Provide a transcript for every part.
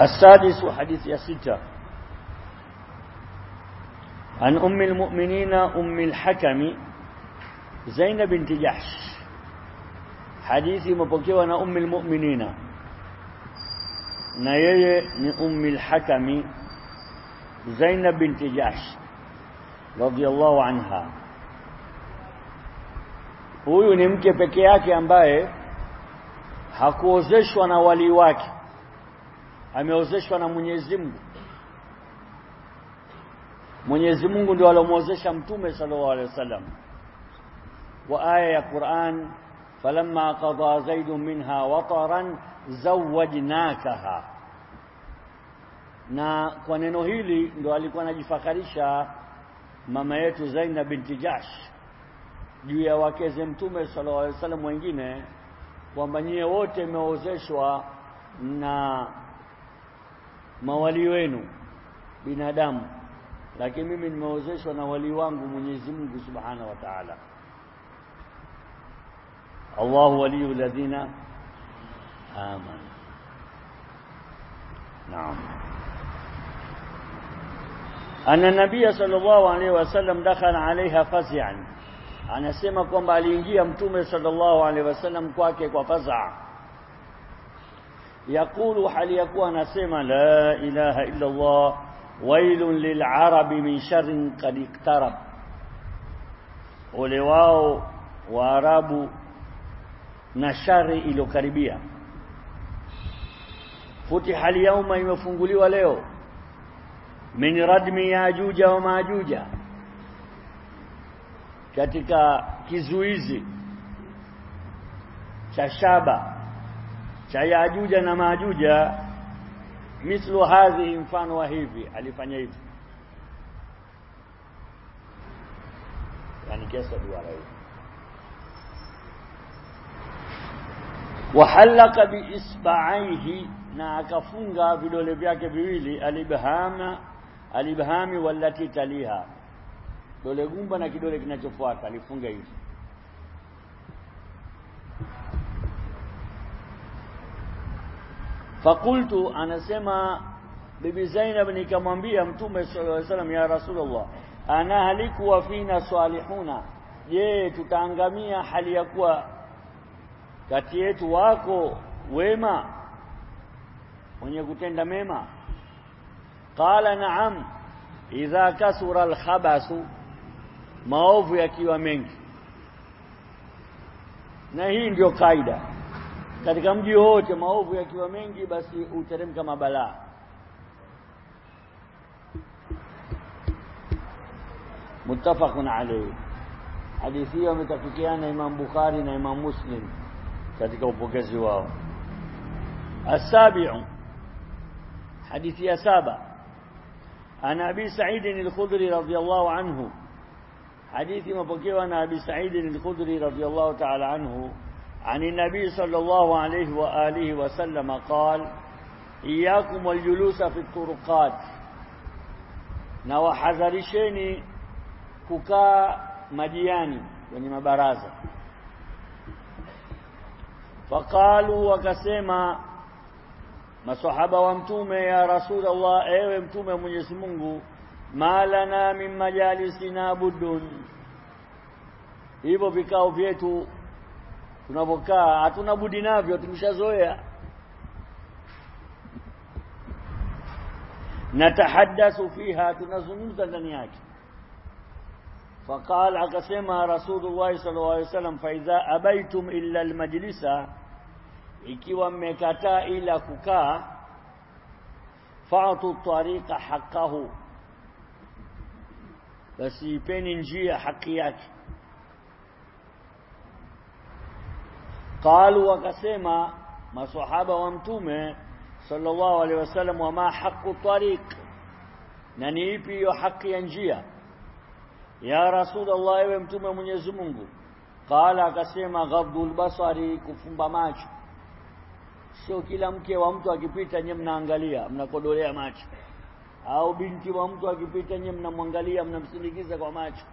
السادس وحديث يا ستة عن أم المؤمنين أم الحكم زينب بنت جحش. حديثي مبكي وأنا أم المؤمنين. نيي أم الحكم زينب بنت جحش رضي الله عنها. huyu ni mke peke yake ambaye hakuozeshwa na ameozeshwa na Mwenyezi Mungu. Mwenyezi Mungu ndio alomwozesha mtume sallallahu alaihi wasallam. Wa aya ya Qur'an falamma qada zaidun minha wataran zawajnakaha na kwa neno hili ndio alikuwa anajifakarisha mama yetu Zainab binti Jahsh juu ya wakeze mtume sallallahu alaihi wasallam wengine kwamba nyie wote mmeozeshwa na mawali wenu binadamu. Lakini mimi nimewezeshwa na wali wangu Mwenyezi Mungu Subhanahu wa Ta'ala. Allahu waliyu ladina aman Naam. Ana Nabii sallallahu alaihi wasallam dakhala alaiha fazi'an. Anasema kwamba aliingia mtume sallallahu alaihi wasallam kwake kwa fazaa yakulu hali yakuwa anasema la ilaha illa Allah wailun lilarabi min sharrin qad iktarab. Ole wao waarabu na shari iliyokaribia. Futiha al-yawma imefunguliwa leo. Min radmi yajuja wa majuja. Katika kizuizi cha shaba cha yajuja na majuja. Mithlu hadhi mfano wa hivi. Alifanya hivi. Yani kesa duara hivi. Wahallaka biisba'aihi na akafunga vidole vyake viwili alibhama alibhami walati taliha. Dole gumba na kidole kinachofuata alifunga hivi fakultu anasema bibi Zainab nikamwambia mtume sallallahu alaihi wasallam ya rasulullah ana haliku wa fina salihuna? Je tutaangamia hali ya kuwa kati yetu wako wema? Wenye kutenda mema? Qala na'am idha kasura alkhabasu maovu yakiwa mengi. Na hii ndio kaida katika mji wote maovu yakiwa mengi basi uteremka mabalaa muttafaqun alayhi hadithi hiyo ametafikiana Imam Bukhari na Imam Muslim katika upokezi wao السابع حديث يا سابع عن أبي سعيد الخدري رضي الله عنه حديث مبكي عن أبي سعيد الخدري رضي الله تعالى عنه عن النبي صلى الله عليه وآله وسلم قال إياكم والجلوس في الطرقات نوحذرشيني كوكا مدياني kwenye mabaraza faqalu wakasema masahaba wa mtume ya rasulullah ewe mtume wa Mwenyezi Mungu malana min majalisina budun hivyo vikao vyetu tunavyokaa hatuna budi navyo tumeshazoea natahaddathu fiha tunazungumza ndani yake فقال akasema rasulullah sallallahu alaihi wasallam fa idha abaitum illa almajlisa ikiwa mmekataa ila kukaa fa'tu tariqa haqqahu basi ipeni njia haki yake qalu wakasema maswahaba wa mtume sallallahu alaihi wasallam wama haqqu tariq. Na ni ipi hiyo haki ya njia? Ya rasulullah ewe mtume Mwenyezi Mungu. Qala akasema ghadul basari kufumba macho. Sio kila mke wa mtu akipita nye mnaangalia mnakodolea macho. Au binti wa mtu akipita nye mnamwangalia mnamsindikiza kwa macho.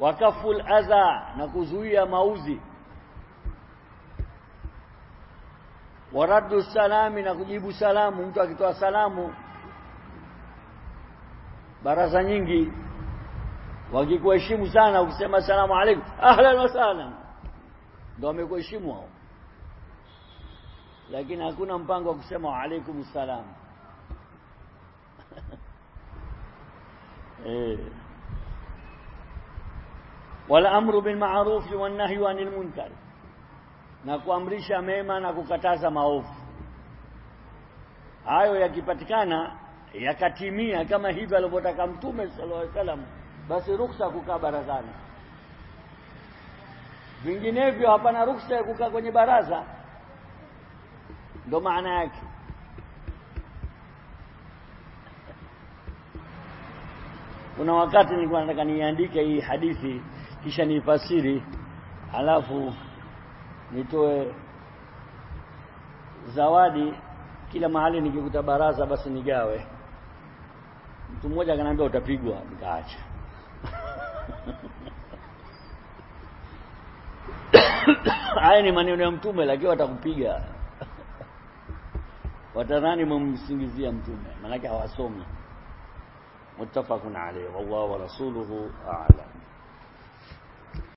Wakaful adha na kuzuia mauzi waraddu salami na kujibu salamu. Mtu akitoa salamu baraza nyingi wakikuheshimu sana ukisema salamu alaykum. Ahlan wa sahlan. Ndio wamekuheshimu hao. Lakini hakuna mpango wa kusema wa alaykum salam. Eh. Wala amru bil ma'ruf wan nahyu anil munkar na kuamrisha mema na kukataza maovu. Hayo yakipatikana yakatimia kama hivyo alivyotaka mtume sallallahu alaihi wasallam basi ruksa kukaa barazani. Vinginevyo hapana ruksa ya kukaa kwenye baraza. Ndo maana yake. Kuna wakati nilikuwa nataka niandike hii hadithi kisha niifasiri alafu nitoe zawadi kila mahali nikikuta baraza basi nigawe. Mtu mmoja akaniambia utapigwa. Nikaacha. Haya ni maneno ya mtume lakini watakupiga. Watadhani mumsingizia mtume maanake hawasomi. Muttafaqun alayhi wallahu wa rasuluhu a'lam